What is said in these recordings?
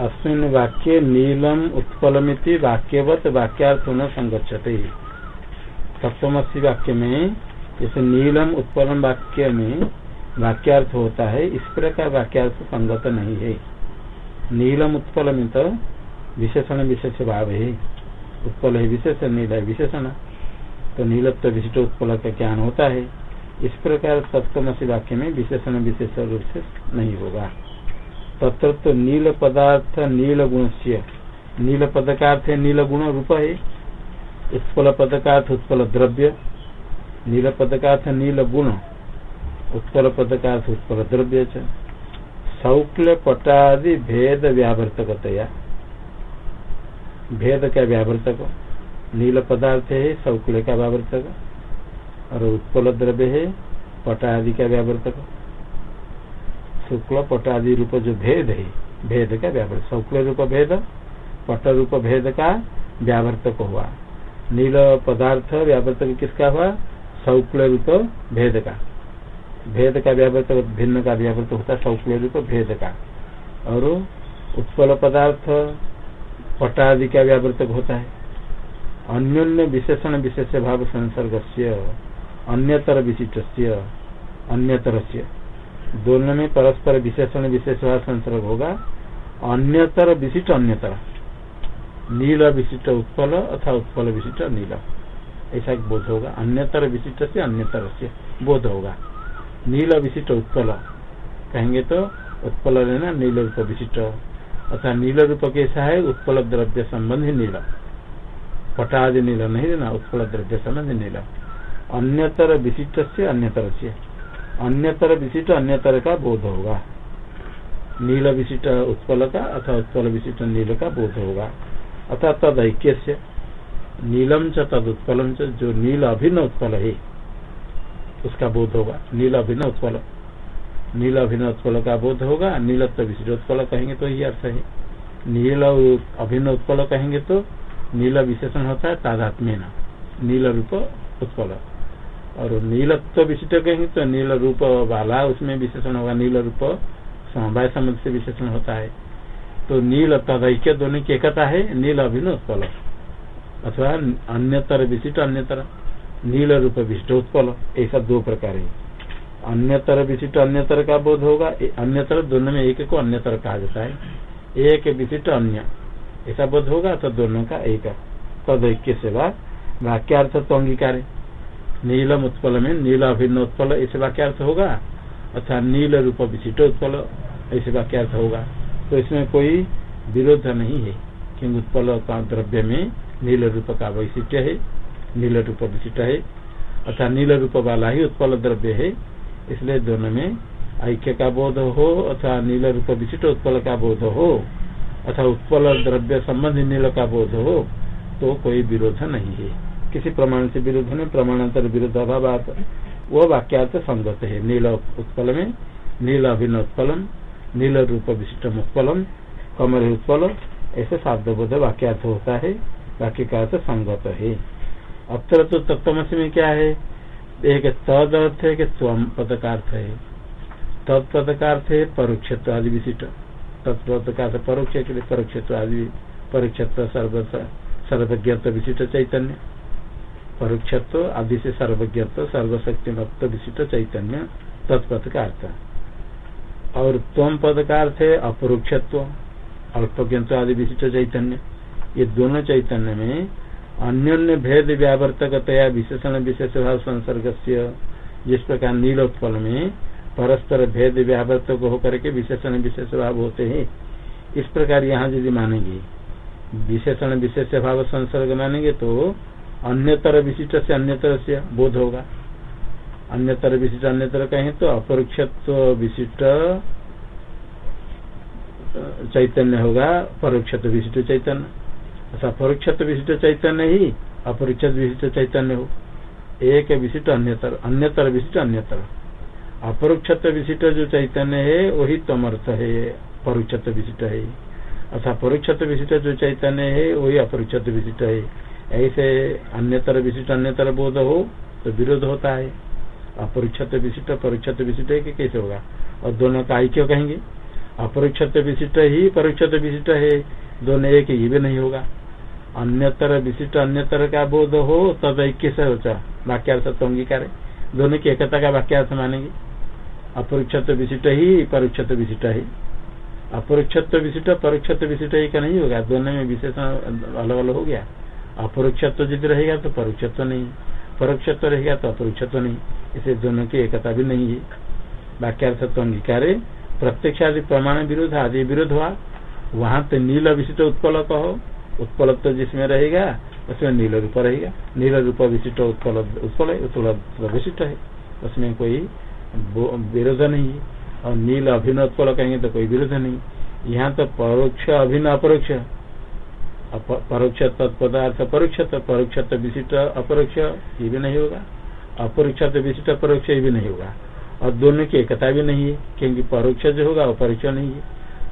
अस्मिन वाक्य नीलम उत्पलमिति वाक्यवत वाक्यार्थ न संगच्छते सप्तमसी वाक्य में जैसे नीलम उत्पलम वाक्य में वाक्यार्थ होता है, इस प्रकार वाक्यार्थ संगत नहीं है। नीलम उत्पलम तो विशेषण विशेष भाव है। उत्पल है विशेषण नील है विशेषण। तो नीलत्व विशिष्ट उत्पल का ज्ञान होता है। इस प्रकार सप्तमसी वाक्य में विशेषण विशेष रूप से नहीं होगा। तत्र तो नील पदार्थ नील गुण से। नील पद का अर्थ है नील गुण रूप है। उत्पल पद का अर्थ उत्पल द्रव्य। नील पद का अर्थ नील गुण। उत्पल पद का अर्थ उत्पल द्रव्य सौक्ल पटादि भेद व्यावर्तकतया। भेद का व्यावर्तक? नील पदार्थ है शौक्ल का व्यावर्तक। और उत्पल द्रव्य है, पटादि का व्यावर्तक। शुक्ल पट आदि रूप जो भेद है, भेद का व्यावर्त शुक्ल रूप भेद, पट रूप भेद का व्यावर्तक हुआ। नील पदार्थ व्यावर्तक किसका हुआ? शुक्ल रूप भेद का। भेद का व्यावर्तक भिन्न का व्यावर्तक होता है शुक्ल रूप भेद का। और उत्पल पदार्थ, पटादि का व्यावर्तक होता है। अन्योन्य विशेषण विशेष भाव संसर्ग से अन्यतर विशिष्ट अन्यतर से दोनों में परस्पर विशेषण विशेष संसर्ग होगा। अन्यतर विशिष्ट अन्यतर। नील विशिष्ट उत्पल अथवा उत्पल विशिष्ट नील। ऐसा बोध होगा। अन्यतर विशिष्ट से अन्यतर से बोध होगा। नील विशिष्ट उत्पल। कहेंगे तो उत्पल लेना नील रूप विशिष्ट। अथवा नील रूप कैसा है? उत्पल द्रव्य संबंधी नील। पटादि नील नहीं देना, उत्पल द्रव्य संबंधी नील। अन्यतर विशिष्ट से अन्यतर से। अन्यतर विशिष्ट अन्यतर का बोध होगा। नील विशिष्ट उत्पल का अथवा उत्पल विशिष्ट नील का बोध होगा। अथवा तद ऐक्य नीलम च, तद उत्पलम च, जो नील अभिन्न उत्पल है, उसका बोध होगा। नील अभिन्न उत्पल। नील अभिन्न उत्पल का बोध होगा, नीलत्व विशिष्ट उत्पल कहेंगे तो यही अर्थ है। नील अभिन्न उत्पल कहेंगे तो नील विशेषण होता है तादात्म्य नील रूप उत्पल। और नीलत्व विशिष्ट कहेंगे तो नील रूप वाला, उसमें विशेषण होगा नील रूप, समवाय संबंध से विशेषण होता है। तो नील तदैक्य दोनों की एकता है, नील अभिन्न उत्पल। अथवा अन्यतर विशिष्ट, अन्यतर नील रूप विशिष्ट उत्पल। ऐसा दो प्रकार है। अन्यतर विशिष्ट, अन्यतर का बोध होगा अन्यतर दोनों में एक को अन्यतर कहा जाता है। एक विशिष्ट, अन्य। ऐसा बोध होगा तो दोनों का एक। तदैक्य से वाक्यार्थ तो अंगीकार है। नीलम उत्पल में नील अभिन्न उत्पल ऐसे वाक्यार्थ होगा? अथवा नील रूप विशिष्ट उत्पल ऐसे वाक्यार्थ होगा। तो इसमें कोई विरोध नहीं है क्योंकि उत्पल द्रव्य में नील रूप का वैशिष्ट है, नील रूप विशिष्ट है। अथवा नील रूप वाला ही उत्पल द्रव्य है, इसलिए दोनों में ऐक्य का बोध हो, अथवा नील रूप विशिष्ट उत्पल का बोध हो, अथवा उत्पल द्रव्य संबंधी नील का बोध हो तो कोई विरोध नहीं है। किसी प्रमाण से विरुद्ध में प्रमाणांतर विरुद्ध अभाव वो वाक्यार्थ संगत है। नील उत्पल में नील अभिन्न उत्पलम नील रूप विशिष्ट उत्पलम कमल उत्पल, ऐसे शाब्दबोध वाक्यार्थ होता है वाक्य का अर्थ संगत है। अत्र तो तत्वमसी में क्या है? एक तद अर्थ है कि स्वम पद का अर्थ है। तत्पद का अर्थ है परोक्षत्व आदि विशिष्ट। तत्पद का अर्थ परोक्ष के लिए परोक्षत्व आदि, परोक्षत्व सर्व सर्वज्ञत्व विशिष्ट चैतन्य। परोक्षत्व आदि से सर्वज्ञत्व सर्वशक्ति विशिष्ट चैतन्य तत्पद का अर्थ। और तम पद का अर्थ है अपरोक्षत्व, अल्पज्ञत्व आदि विशिष्ट चैतन्य। ये दोनों चैतन्य में अन्य भेद व्यावर्तकतया विशेषण विशेष भाव संसर्ग से जिस प्रकार नीलोत्पल में परस्पर भेद व्यावर्तक होकर के विशेषण विशेष भाव होते हैं, इस प्रकार यहाँ यदि मानेंगे, विशेषण विशेष भाव संसर्ग मानेंगे तो अन्यतर विशिष्ट से अन्यतर से बोध होगा। अन्यतर विशिष्ट, अन्यतर कहें तो अपरोक्षत्व विशिष्ट चैतन्य होगा। परोक्षत्व विशिष्ट चैतन्य। अच्छा परोक्षत्व विशिष्ट चैतन्य ही अपरोक्षत विशिष्ट चैतन्य हो। एक विशिष्ट अन्यतर अन्यतर विशिष्ट अन्यतर। अपरोक्षत्व विशिष्ट जो चैतन्य है, वही तमर्थ है, परोक्षत्व विशिष्ट है। अच्छा परोक्षत्व विशिष्ट जो चैतन्य है, वही अपरोक्षत्व विशिष्ट है। ऐसे अन्यतर विशिष्ट, अन्यतर बोध हो तो विरोध होता है। अपरिक्षत विशिष्ट परीक्षत विशिष्ट है कि कैसे होगा? और दोनों का ऐक्य कहेंगे। अपरिक्षत विशिष्ट ही परीक्षित विशिष्ट है, दोनों एक ही भी नहीं होगा। अन्यतर विशिष्ट, अन्यतर का बोध हो तब ऐक्य से होता वाक्यार्थ तो अंगीकार दोनों की एकता का वाक्यार्थ मानेंगे। अपरिक्षत विशिष्ट ही परीक्षत विशिष्ट ही। अपरिक्षत विशिष्ट परीक्षत विशिष्ट एक नहीं होगा। दोनों में विशेषण अलग अलग हो गया। अपरिक्षत्व यदि रहेगा तो परोक्षत्व नहीं। परोक्षत्व रहेगा तो अपरोक्षत्व नहीं। इसे दोनों की एकता भी नहीं है। अंगीकार प्रत्यक्ष आदि प्रमाण विरोध आदि विरोध हुआ। वहाँ तो नील विशिष्ट उत्पल कहो। उत्पल तो जिसमें रहेगा, उसमें नील रूप रहेगा। नील रूप विशिष्ट उत्पल उत्पल उत्पल विशिष्ट है। उसमें कोई विरोध नहीं है। और नील अभिन्न उत्पल कहेंगे तो कोई विरोध नहीं। यहाँ तो परोक्ष अभिन्न अपरोक्ष। परोक्ष तत्पदार्थ परोक्ष परोक्ष विशिष्ट, अपरोक्ष, ये भी नहीं होगा। अपरोक्ष विशिष्ट परोक्ष ये भी नहीं होगा। और दोनों की एकता भी नहीं है, क्योंकि परोक्ष जो होगा वो परोक्ष नहीं है।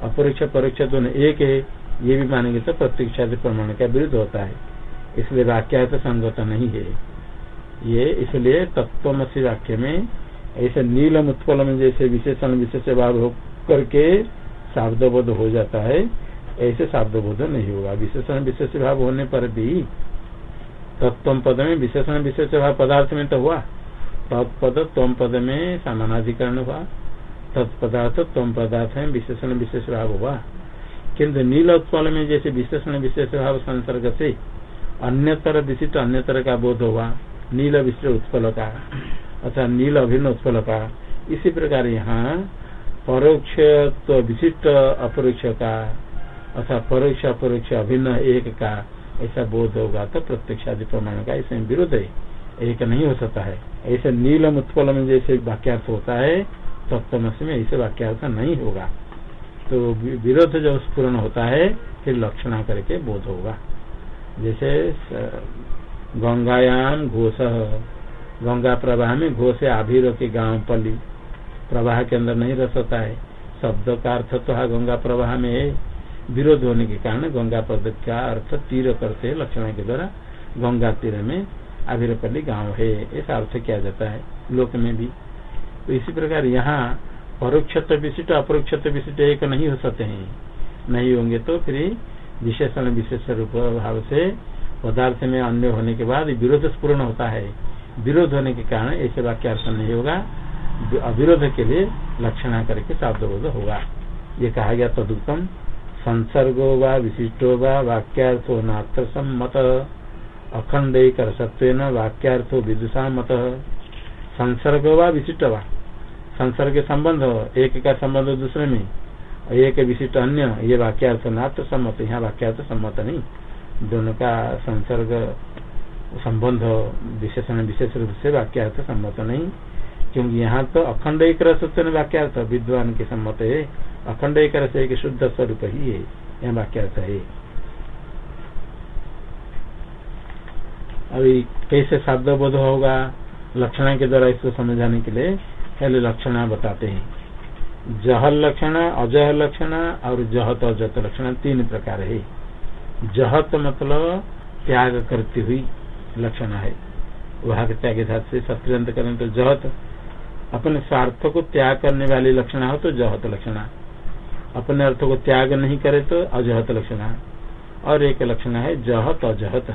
अपरोक्ष, परोक्ष दोनों एक है, ये भी मानेंगे तो प्रत्यक्षा प्रमाण का विरुद्ध होता है। इसलिए वाक्य तो संगत नहीं है। ये इसलिए तत्वमसी वाक्य में ऐसे नीलम उत्पल में जैसे विशेषण, विशेष भाव करके शाब्दबोध हो जाता है। ऐसे शाब्दबोध नहीं होगा। विशेषण विशेष भाव होने पर भी तत्व पद में, विशेषण विशेष भाव पदार्थ में तो हुआ। तत्पद तम पद में समानाधिकरण हुआ। तत्पदार्थ तम पदार्थ में विशेषण विशेष भाव हुआ। किन्तु नील उत्पल में जैसे विशेषण विशेष भाव संसर्ग से अन्य अन्यतर विशिष्ट, अन्यतर का बोध हुआ। नील विशिष्ट उत्पल का अथवा नील अभिन्न उत्पल का इसी प्रकार यहाँ परोक्ष तो विशिष्ट, अपरोक्ष का अथवा परोक्ष अपरोक्ष अभिन्न एक का ऐसा बोध होगा तो प्रत्यक्ष आदि प्रमाण का इसमें विरोध है। एक नहीं हो सकता है। ऐसे नीलम उत्पल में जैसे वाक्यार्थ होता है तत्वमसी में ऐसे वाक्यार्थ नहीं होगा। तो विरोध जब स्पूर्ण होता है, फिर लक्षणा करके बोध होगा। जैसे गंगायाम घोष। गंगा प्रवाह में घोष आभीर के गाँव पली प्रवाह के अंदर नहीं रह सकता है। शब्द का अर्थ तो गंगा प्रवाह में है। विरोध होने के कारण गंगा पद का अर्थ तीर करते लक्षण के द्वारा गंगा तीर में आविरपल्ली गाँव है, ऐसा अर्थ किया जाता है लोक में भी। तो इसी प्रकार यहाँ परोक्ष विशिष्ट अपरोक्ष विशिष्ट एक नहीं हो सकते हैं। नहीं होंगे तो फिर विशेषण, विशेष रूप भाव से पदार्थ में अन्य होने के बाद विरोध पूर्ण होता है। विरोध होने के कारण ऐसे वाक्य अर्थ नहीं होगा। अविरोध के लिए लक्षणा करके बोध होगा। ये कहा गया तदुत्तम संसर्गो व विशिष्टो व वाक्यार्थो नात्र सम्मत। अखंड सत्व वाक्यार्थो विदुषा मत। संसर्ग व विशिष्ट वा? संसर्ग संबंध एक का संबंध दूसरे में। एक विशिष्ट अन्य, ये वाक्यार्थ नात्र सम्मत, यहाँ वाक्यार्थ सम्मत नहीं। दोनों का संसर्ग संबंध विशेषण विशेष रूप से वाक्यार्थ सम्मत नहीं। क्योंकि यहाँ तो अखंड एक रसत्व वाक्यार्थ, विद्वान के सम्मत है। अखंड एक रस एक शुद्ध स्वरूप ही है यह वाक्यार्थ है। अभी कैसे शब्द बोध होगा, लक्षण के द्वारा इसको समझाने के लिए पहले लक्षण बताते हैं। जहल लक्षण, अजह लक्षण और जहत अजत लक्षण तीन प्रकार है। जहत मतलब त्याग करती हुई लक्षण है। वह त्याग साथ से सत्रियंत करें तो जहत अपने स्वार्थ को त्याग करने वाली लक्षण हो तो जहत लक्षण। अपने अर्थ को त्याग नहीं करे तो अजहत लक्षण है। और एक लक्षण है, जहत अजहत।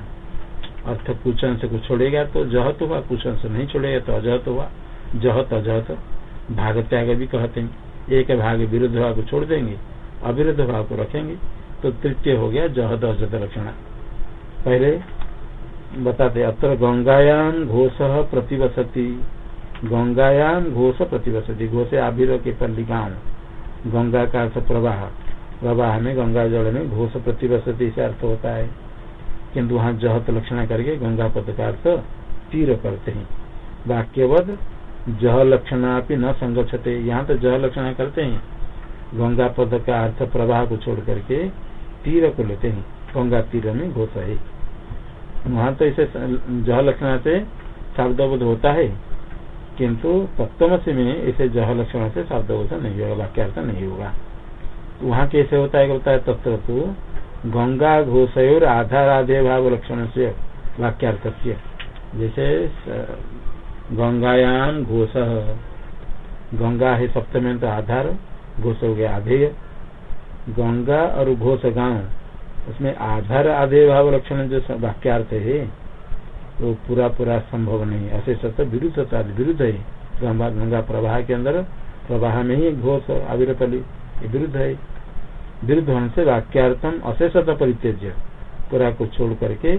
अर्थ कुछ अंश को छोड़ेगा तो जहत हुआ कुछ अंश नहीं छोड़ेगा तो अजहत हुआ। जहत अजहत, भाग त्याग भी कहते हैं। एक भाग विरुद्ध भाव को छोड़ देंगे, अविरुद्ध भाव को रखेंगे तो तृतीय हो गया जहत अजहत लक्षण। पहले बताते अत्र गंगायाम घोष प्रतिवसती। गंगायाम घोष प्रतिवसती, घोष आबिर के पल्ली गाँव गंगा का अर्थ प्रवाह। प्रवाह में गंगा जल में घोष प्रतिवसती से अर्थ होता है। किंतु वहाँ जहत लक्षण करके गंगा पद का अर्थ तीर करते हैं। वाक्यवध जह लक्षण न संगछते यहाँ तो जह लक्षण करते हैं। गंगा पद का अर्थ प्रवाह को छोड़ करके तीर को लेते हैं। गंगा तीर में घोष है। वहाँ तो इसे जह लक्षण से शब्द होता है। किंतु तत्वमसी में इसे जह लक्षण से शब्दबोध नहीं होगा, वाक्यार्थ नहीं होगा। वहाँ कैसे होता है होता है तत्व तो गंगा घोषयोर आधाराधे भाव लक्षण से वाक्यार्थ जैसे गंगायाम घोष, गंगा है सप्तम तो आधार घोष हो गया आधेय। गंगा और घोष गाँव उसमें आधार आधे भाव लक्षण जो वाक्यार्थ है तो पूरा पूरा संभव नहीं अशेष विरुद्ध विरुद्ध है। गंगा प्रवाह के अंदर प्रवाह में ही घोष आविरपली विरुद्ध है। विरुद्ध होने से वाक्यार्थम अशेषता परित्यज्य। पूरा को छोड़ करके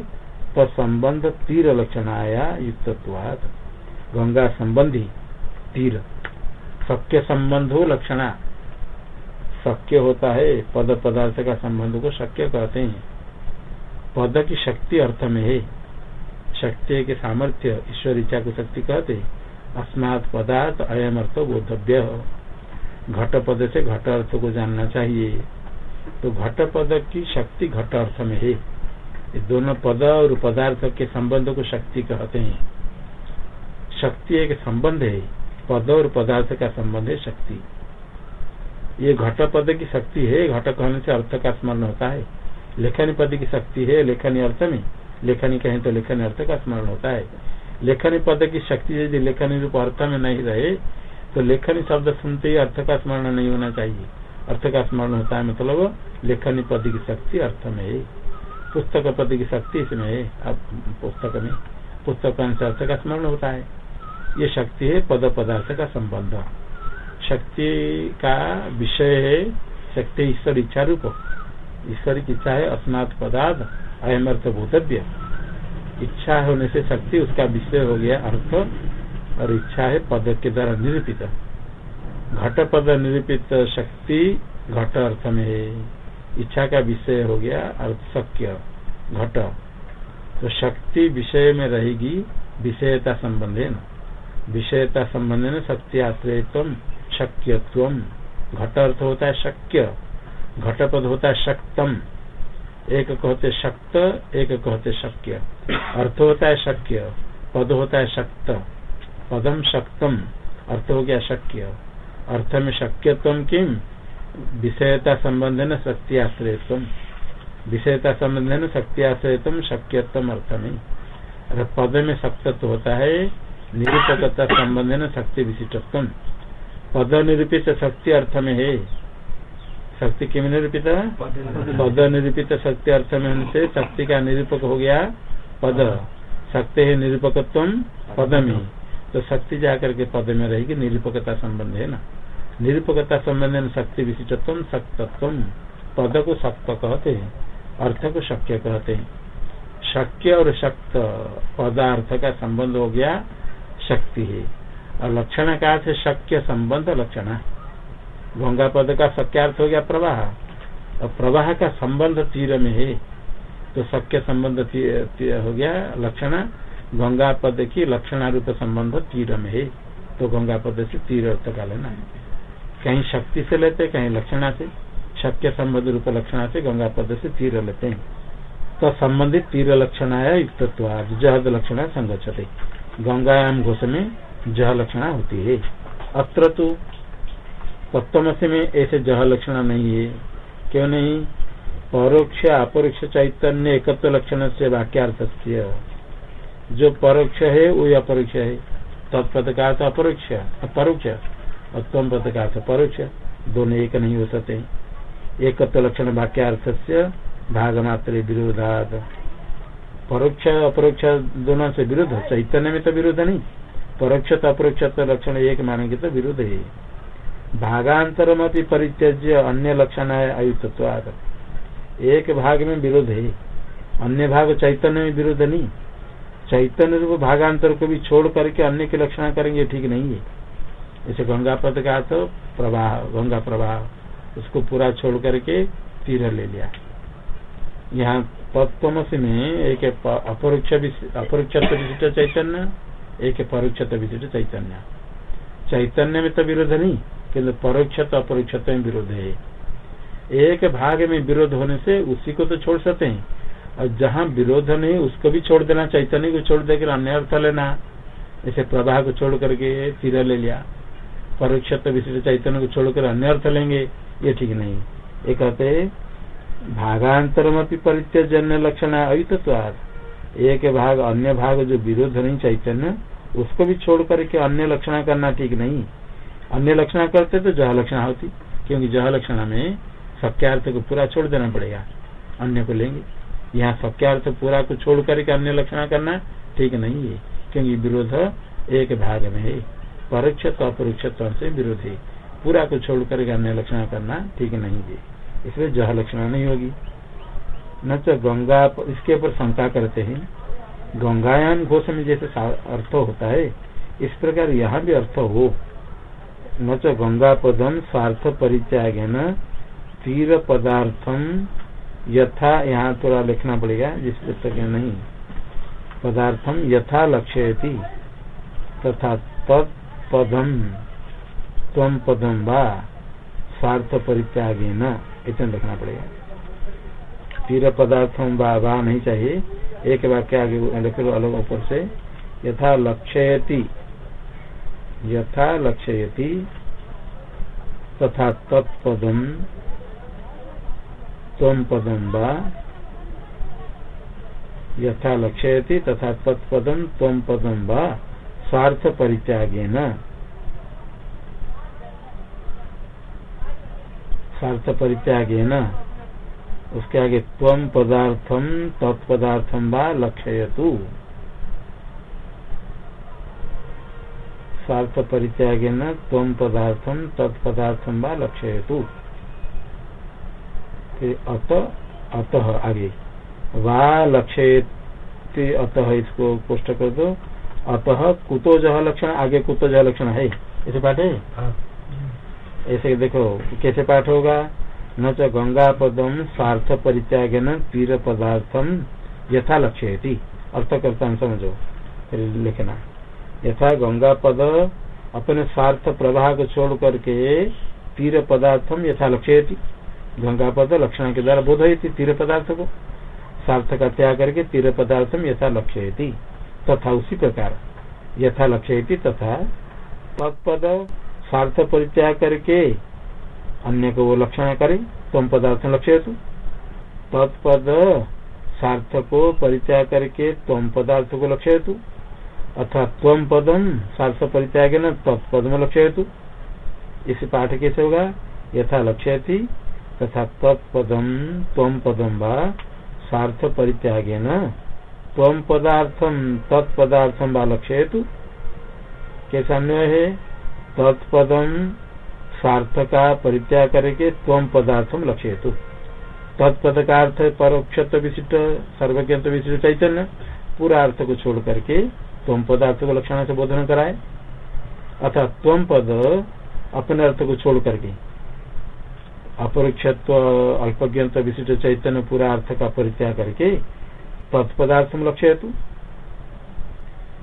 तत्संबंध तीर लक्षण आया युक्तत्वाद गंगा संबंधी तीर। शक्य संबंध हो लक्षणा। शक्य होता है। पद पदार्थ का संबंध को शक्य कहते हैं। पद की शक्ति अर्थ में है। शक्ति के सामर्थ्य ईश्वर इच्छा को शक्ति कहते, अस्मात् पदार्थ अयम अर्थ बोधव्य। घट पद से घट अर्थ को जानना चाहिए। तो घट पद की शक्ति घट अर्थ में है दोनों पद और पदार्थ के संबंध को शक्ति कहते हैं। शक्ति एक संबंध है, पद और पदार्थ का संबंध है शक्ति। ये घट पद की शक्ति है, घट कहने से अर्थ का स्मरण होता है। लेखनी पद की शक्ति है, लेखनी अर्थ में। लेखनी कहें तो लेखनी अर्थ का स्मरण होता है। लेखनी पद की शक्ति यदि लेखनी रूप अर्थ में नहीं रहे तो लेखनी शब्द सुनते ही अर्थ का स्मरण नहीं होना चाहिए। अर्थ का स्मरण होता है मतलब लेखनी पद की शक्ति अर्थ में है। पुस्तक पद की शक्ति इसमें है। अब पुस्तक में, पुस्तक अनुसार अर्थ का स्मरण होता है। ये शक्ति है पद पदार्थ का संबंध। शक्ति का विषय है, शक्ति ईश्वर इच्छा रूप। ईश्वर की इच्छा है अस्नात पदार्थ। अयम अर्थ भूतव्य इच्छा होने से शक्ति, उसका विषय हो गया अर्थ, और इच्छा है पद के द्वारा निरूपित। घट पद निरूपित शक्ति, घट अर्थ में है। इच्छा का विषय हो गया अर्थ शक्य, घट। तो शक्ति विषय में रहेगी, विषयता संबंध है न? विषयता संबंध न शक्ति आश्रय शक्यत्व। घट अर्थ होता है शक्य, घट पद होता है शक्तम। एक कहते शक्त, एक कहते शक्य। अर्थ होता है शक्य, पद होता है शक्त। पदम शक्तम, अर्थ हो गया शक्य। अर्थ में शक्यत्व किम विषयता संबंध न शक्ति आश्रयत्व विषयता संबंध न शक्ति आश्रयत्व शक्यत्व अर्थ में। पद में शक्तत्व होता है निरूपकता संबंध न शक्ति विशिष्टत्व। पद निरूपित शक्ति अर्थ में है। शक्ति किम निरूपित? पद निरूपित शक्ति अर्थ में होने से शक्ति का निरूपक हो गया पद। शक्ति है निरूपकत्व पद में तो शक्ति जाकर के पद में रहेगी, निरूपकता संबंध है ना? निरूपकता संबंध में शक्ति विशिष्टत्व शक्तत्व पद को शक्त कहते हैं अर्थ को शक्य कहते हैं। शक्य और शक्त पदार्थ का संबंध हो गया शक्ति है। और लक्षण का शक्य संबंध लक्षण। गंगा पद का शक्यार्थ हो गया प्रवाह। और प्रवाह का संबंध तीर में है। तो शक्य संबंध हो गया लक्षण। गंगा पद की लक्षणारूप संबंध तीर में है। तो गंगा पद से तीर अर्थ का लेना है। कहीं शक्ति से लेते, कहीं लक्षणा से। शक्य संबंध रूप लक्षणा से गंगा पद से तीर लेते हैं। तो संबंधित तीर लक्षण लक्षणाया युक्तत्व जहद लक्षणा संगछते गंगायाम घोष में जह लक्षणा होती है। अत्र तो तत्वमसी में ऐसे जह लक्षण नहीं है क्यों नहीं परोक्ष अपरोक्ष चैतन्य एकत्व लक्षण से वाक्यार्थ जो परोक्ष है वो अपरोक्ष है तत्पद का अर्थ अपरोक्ष अपरोक्ष और तम पद का अर्थ परोक्ष दोनों एक नहीं हो सकते एकत्व लक्षण वाक्यार्थ से भाग मात्र विरोधाद परोक्ष अपरोक्ष दोनों से विरुद्ध चैतन्य में तो विरोध नहीं परोक्ष तो अपरोक्ष लक्षण एक मानेंगे तो विरुद्ध है भागांतरम अपनी परित्यज्य अन्य लक्षण है अयुतत्वाद एक भाग में विरोध है अन्य भाग चैतन्य में विरोध नहीं चैतन्य रूप भागांतर को भी छोड़ करके अन्य के लक्षण करेंगे ठीक नहीं है। जैसे गंगा पद का तो प्रवाह, गंगा प्रवाह, उसको पूरा छोड़ करके तीर ले लिया। यहाँ तत्वमसी में एक अपरोक्ष विशिष्ट चैतन्य, एक परोक्ष विशिष्ट चैतन्य। चैतन्य में तो विरोध नहीं किन्तु परोक्ष अपरोक्ष में विरोध है। एक भाग में विरोध होने से उसी को तो छोड़ सकते हैं। और जहाँ विरोध नहीं, उसको भी छोड़ देना, चैतन्य को छोड़ देकर अन्य अर्थ लेना। ऐसे प्रवाह को छोड़ करके तीर ले लिया। परोक्ष विशिष्ट चैतन्य को छोड़कर अन्य अर्थ लेंगे, ये ठीक नहीं। ये कहते भागांतरम परित्यजन्य लक्षण अयुतत्वाद एक भाग, अन्य भाग जो विरोध नहीं, चैतन्य, उसको भी छोड़ करके अन्य लक्षण करना ठीक नहीं। अन्य लक्षण करते तो जह लक्षण होती, क्योंकि जह लक्षण में सक्यार्थ को पूरा छोड़ देना पड़ेगा। अन्य को लेंगे। यहाँ सक्यार्थ पूरा को छोड़ करके अन्य लक्षण करना ठीक नहीं है, क्योंकि विरोध एक भाग में है। परोक्ष अपरोक्ष से विरोध है। पूरा को छोड़ करके अन्य लक्षण करना ठीक नहीं है। इसलिए जह लक्षण नहीं होगी। न तो गंगा इसके ऊपर शंका करते हैं। गंगायान घोष में जैसे अर्थ होता है। इस प्रकार यहाँ भी अर्थ हो। न तो गंगा पदम स्वार्थ परित्याग न तीर पदार्थम यथा, यहाँ थोड़ा लिखना पड़ेगा, जिस पुस्तक में नहीं। पदार्थम यथा लक्ष्य तथा तत्पदम तम पदम व स्वार्थ परित्यागे न इतना लिखना पड़ेगा। तीर पदार्थम वा नहीं चाहिए, एक वाक्य आगे लिख लो अलग ऊपर से। यथा लक्ष्यति यथा लक्ष्यति तथा तत्पदम तम पदम वा यथा लक्ष्यति तथा तत्पदम तम पदम वा स्वार्थ परित्यागे न स्वार्थ परित्यागे न उसके आगे तम पदार्थम तत्पदार्थम व लक्ष्यतु। स्वार्थ परित्यागे न तम पदार्थम तत्पदार्थम व लक्ष्यतु। अत अतः आगे। वा लक्ष्य अतः इसको पुष्ट कर दो। अतः कुतो जह लक्षण आगे कुतो जह लक्षण है। ऐसे पाठ है? हाँ। ऐसे देखो कैसे पाठ होगा? न च गंगा पदम स्वार्थ परित्याग न तीर पदार्थम यथा लक्ष्य अर्थ करता समझो। फिर लिखना। यथा गंगा पद अपने स्वार्थ प्रवाह को छोड़ करके तीर पदार्थम यथा लक्ष्य गंगा पद लक्षण के द्वारा बोध थी तीर पदार्थ को। स्वार्थ का त्याग करके तीर पदार्थम यथा लक्ष्य तथा उसी प्रकार। यथा लक्ष्य तथा तत्पद स्वार्थ परित्याग करके अन्य को वो लक्षण करे, तम पदार्थ लक्ष्य तत्पद सार्थ को परित्याग करके तम पदार्थ को लक्ष्य अथवा तम पदम सार्थ परित्याग न तत्पदम लक्ष्य हेतु इस पाठ कैसे होगा, यथा लक्ष्य थी तथा तत्पदम तम पदम व सार्थ परित्याग न तम पदार्थम तत्पदार्थम व लक्ष्य हेतु कैसा अन्वय है? तत्पदम स्वार्थ का परित्याग करके तम पदार्थम लक्ष्य हेतु तत्पद का अर्थ परोक्ष विशिष्ट सर्वज्ञ विशिष्ट चैतन्य। पूरा अर्थ को छोड़ करके तम पदार्थ को लक्षण से बोधन कराए। अथा तम पद अपने अर्थ को छोड़ करके। अपरोक्षत्व अल्पज्ञ विशिष्ट चैतन्य, पूरा अर्थ का परित्याग करके तत्पदार्थम लक्ष्य हेतु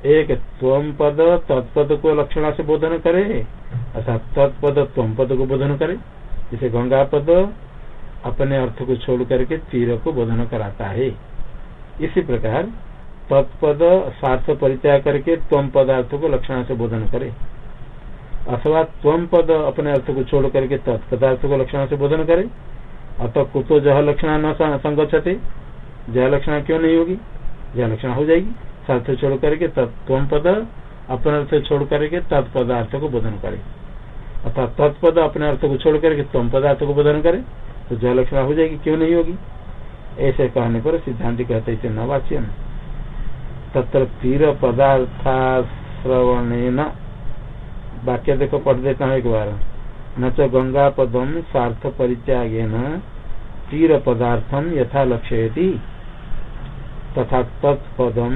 एक त्वम पद तत्पद को लक्षणा से बोधन करे। अर्थात तत्पद त्वम पद को बोधन करे। जिसे गंगा पद अपने अर्थ को छोड़ करके तीर को बोधन कराता है। इसी प्रकार तत्पद स्वार्थ परित्याग करके तम पदार्थ को लक्षण से बोधन करे। अथवा तम पद अपने अर्थ को छोड़ करके तत्पदार्थ को लक्षण से बोधन करे। अतः कुतो जह लक्षणा न संगछते जह लक्षण क्यों नहीं होगी? जह लक्षण हो जाएगी। अर्थ छोड़ करके तत्व पद, अपने अर्थ छोड़ करके तत्पदार्थ को बोधन करे। अर्थात तत्पद अपने अर्थ को छोड़ करके तम पदार्थ को बोधन करे तो जय लक्षण हो जाएगी, क्यों नहीं होगी? ऐसे कहने पर सिद्धांत कहते थे नवाच्यम तत्र तीर पदार्थाश्रवण वाक्य देखो पढ़ देता हूँ एक बार न तो गंगा पदम स्वार्थ परित्यागे न तीर पदार्थम यथा लक्ष्य तथा तत्पदम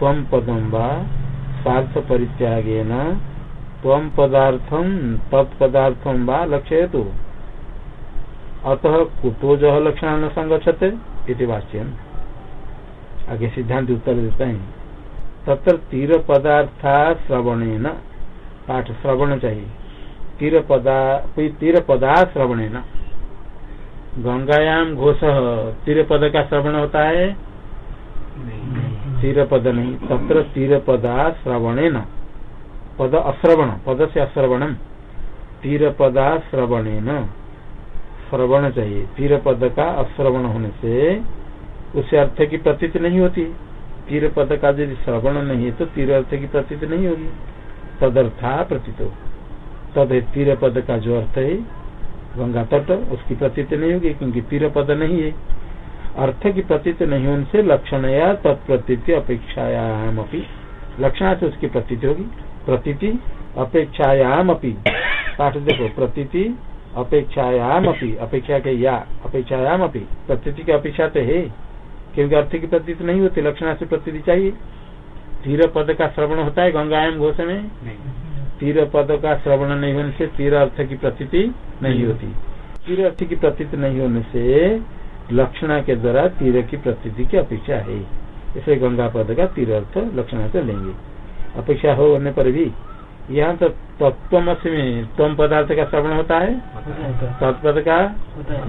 तम पदम व स्वार्थ परित्यागे न तम पदार्थम तत्पदार्थम व लक्ष्य अतः कुतो जह लक्षण न संगछते इति वाच्यम। आगे सिद्धांत उत्तर देता है। तत्र तीर पदार्था श्रवण न पाठ श्रवण चाहिए। तीर पदा तीर पदा श्रवण न गंगायाम घोष तीर पद का श्रवण होता है? तीर पद नहीं तत्र तीर पदा श्रवणे न पद अश्रवण पद से अश्रवणम तीर पदा श्रवणे न श्रवण चाहिए। तीर पद का अश्रवण होने से उसे अर्थ की प्रतीत नहीं होती। तीर पद का यदि श्रवण नहीं है तो तीर अर्थ की प्रतीत नहीं होगी। तदर्था प्रतीत हो। तद तीर पद का जो अर्थ है, गंगा तट, उसकी प्रतीत नहीं होगी, क्योंकि तीर पद नहीं है। अर्थ की प्रतीत नहीं होने से लक्षण या तत्प्रतीत अपेक्षायाम अपनी लक्षण से उसकी प्रतीति होगी। प्रतीति अपेक्षायाम अपनी पाठ देखो, प्रतीति अपेक्षायाम अपनी अपेक्षा के या अपेक्षायाम अपनी प्रतीति की अपेक्षा तो है। क्योंकि अर्थ की प्रतीत नहीं होती लक्षणा से प्रतीति चाहिए। तीर पद का श्रवण होता है गंगायाम घोष में। तीर पद का श्रवण नहीं होने से तीर अर्थ की प्रतीति नहीं होती। तीर अर्थ की प्रतीति नहीं होने से लक्षणा के द्वारा तीर की प्रतीति की अपेक्षा है। इसे गंगा पद का तीर अर्थ लक्षणा से लेंगे। अपेक्षा हो होने पर भी यहाँ तो तत्व में तम पदार्थ का श्रवण होता है। तत्पद का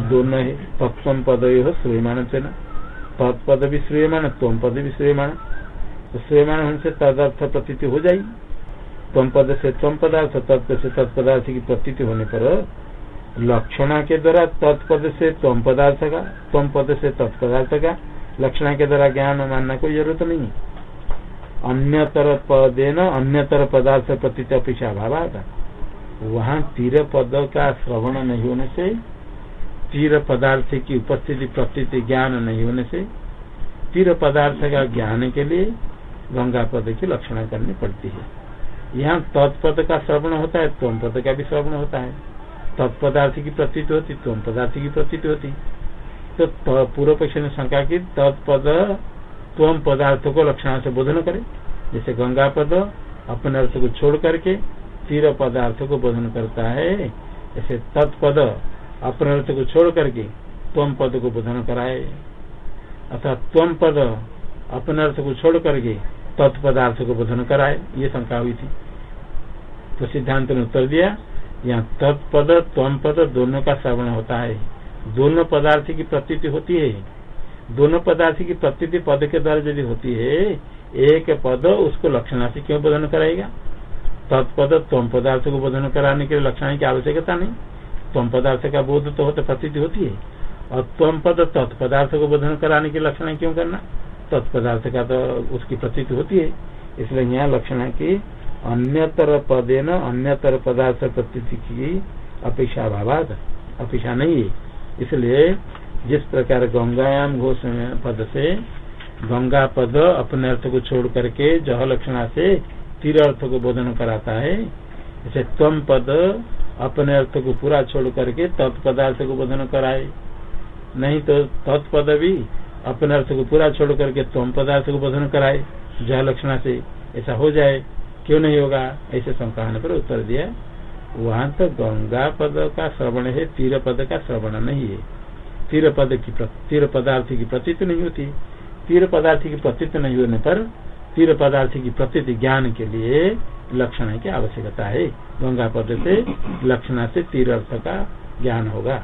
दोनों है। तत्व पद श्रूयमान से न तत्पद भी श्रूयमान तम पद भी श्रूयमान तो श्रूयमान होने से तदर्थ प्रतीति हो जाएगी। तम पद से तम पदार्थ तत्व से तत्पदार्थ की प्रतीति होने पर लक्षणा के द्वारा तत्पद से तम पदार्थ का, तम पद से तत्पदार्थ का लक्षणा के द्वारा ज्ञान मानना कोई ज़रूरत नहीं अन्यतर पदे न अन्यतर पदार्थ प्रतीत अपेक्षा अभाव था वहाँ तीर पद का श्रवण नहीं होने से तीर पदार्थ की उपस्थिति, प्रतीति, ज्ञान नहीं होने से तीर पदार्थ का ज्ञान के लिए गंगा पद की लक्षण करनी पड़ती है। यहाँ तत्पद का श्रवण होता है तम पद का भी श्रवण होता है। तत्पदार्थ की प्रतीत होती तम पदार्थ की प्रतीत होती। तो पूर्व पक्ष ने शंका की, तत्पद तम पदार्थ को लक्षण से बोधन करे। जैसे गंगा पद अपने अर्थ को छोड़ करके तीर पदार्थ को बोधन करता है, ऐसे तत्पद अपने अर्थ को छोड़ करके तम पद को बोधन कराए। अर्थात तम पद अपने अर्थ को छोड़ करके तत्पदार्थ को बोधन कराए। ये शंका हुई थी। तो सिद्धांत ने उत्तर दिया, यहाँ तत्पद तम पद दोनों का श्रवण होता है। दोनों पदार्थ की प्रतीति होती है। दोनों पदार्थ की प्रतीति पद के द्वारा यदि होती है, एक पद उसको लक्षणा से क्यों बोधन कराएगा? तत्पद तम पदार्थ को बोधन कराने के लिए लक्षण की आवश्यकता नहीं। तम पदार्थ का बोध तो होता, प्रतीति होती है। और तम पद तत्पदार्थ को बोधन कराने की लक्षण क्यों करना? तत्पदार्थ का तो उसकी प्रतीति होती है। इसलिए यहाँ लक्षण की अन्यतर पदे न अन्यतर पदार्थ प्रतीति की अपेक्षा अभाव अपेक्षा नहीं है। इसलिए जिस प्रकार गंगायाम घोष पद से गंगा पद अपने अर्थ को छोड़ करके जह लक्षणा से तीर अर्थ को बोधन कराता है जैसे तम पद अपने अर्थ को पूरा छोड़ करके तत्पदार्थ को बोधन कराए। नहीं तो तत्पद भी अपने अर्थ को पूरा छोड़ करके तम पदार्थ को बोधन कराए, जह लक्षणा से। ऐसा हो जाए, क्यों नहीं होगा? ऐसे शंका पर उत्तर दिया। वहाँ तो गंगा पद का श्रवण है तीर पद का श्रवण नहीं है। तीर पद की तीर पदार्थ की प्रतीत नहीं होती। तीर पदार्थ की प्रतीत नहीं होने पर तीर पदार्थ की प्रतीत ज्ञान के लिए लक्षण की आवश्यकता है। गंगा पद से लक्षण से तीर अर्थ का ज्ञान होगा।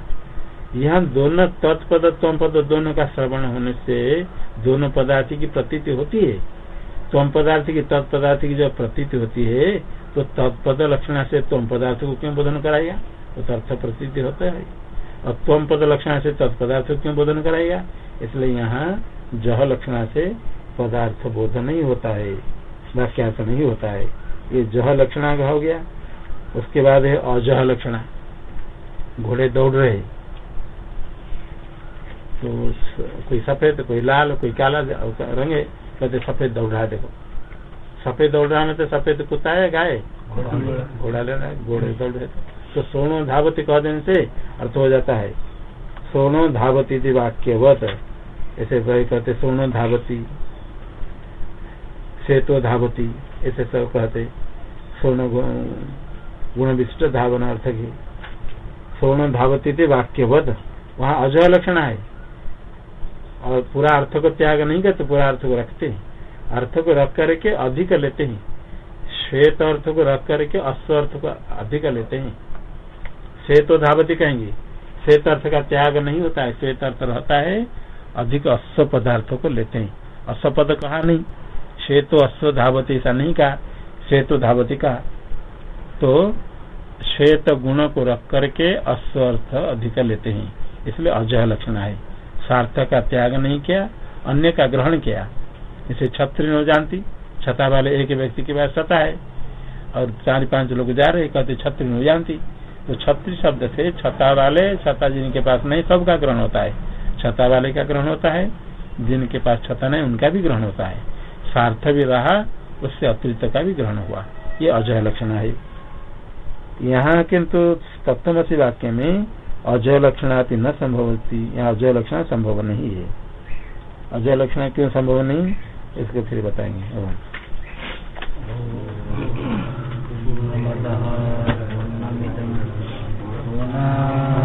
यहाँ दोनों तत्पद तम पद दोनों का श्रवण होने से दोनों पदार्थ की प्रतीति होती है। तम पदार्थ की तत्पदार्थ की जब प्रतीति होती है तो तत्पद लक्षण से तम पदार्थ को क्यों बोधन कराएगा? तो अर्थ प्रतीति होता है। और तम पद लक्षण से तत्पदार्थ क्यों बोधन कराएगा? इसलिए यहाँ जह लक्षणा से पदार्थ बोधन नहीं होता है वाक्यार्थ नहीं होता है। ये जह लक्षणा हो गया। उसके बाद है अजह लक्षणा। घोड़े दौड़ रहे। तो कोई सफ़ेद, कोई लाल, कोई काला रंग है, कहते सफ़ेद दौड़ रहा देखो। सफ़ेद दौड़ रहा है तो सफ़ेद कुत्ता है गाय? घोड़ा ले रहा है, घोड़े दौड़ रहे। तो सोनो धावती कह देने से अर्थ हो जाता है, सोनो धावती वाक्यवत। ऐसे कहते सोनो धावती। सेतो धावती ऐसे सब कहते। स्वर्ण गुण विशिष्ट धावन अर्थ की। स्वर्ण धावती थी वाक्यवत वहाँ अजय लक्षण है। और पूरा अर्थ को त्याग नहीं करते, पूरा अर्थ को रखते अर्थ को रख करके अधिक लेते हैं। श्वेत अर्थ को रख करके अश्व अर्थ को अधिक लेते हैं। श्वेत धावती कहेंगे। श्वेत अर्थ का त्याग नहीं होता है। श्वेत अर्थ रहता है, अधिक अश्व पदार्थों को लेते हैं। अश्व पद कहा नहीं? श्वेतो अश्व धावती ऐसा नहीं कहा श्वेतो धावती का तो श्वेत गुण को रख करके अश्व अर्थ अधिक लेते हैं। इसलिए अजह लक्षण है। स्वार्थ का त्याग नहीं किया, अन्य का ग्रहण किया। इसे छत्री न जानती। छता वाले एक व्यक्ति के पास छता है। और चार पाँच लोग जा रहे कहते छत्री न जानती। तो छत्री शब्द से छता वाले छता जिनके पास नहीं, सबका ग्रहण होता है। छता वाले का ग्रहण होता है। जिनके पास छता नहीं, उनका भी ग्रहण होता है। सार्थ भी रहा उससे अतिरिक्त का भी ग्रहण हुआ। ये अजय लक्षण है। यहाँ किंतु सप्तमसी वाक्य में अजय लक्षण न संभव यहाँ अजय लक्षण संभव नहीं है। अजय लक्षण क्यों संभव नहीं? इसको फिर बताएँगे। पूर्णात्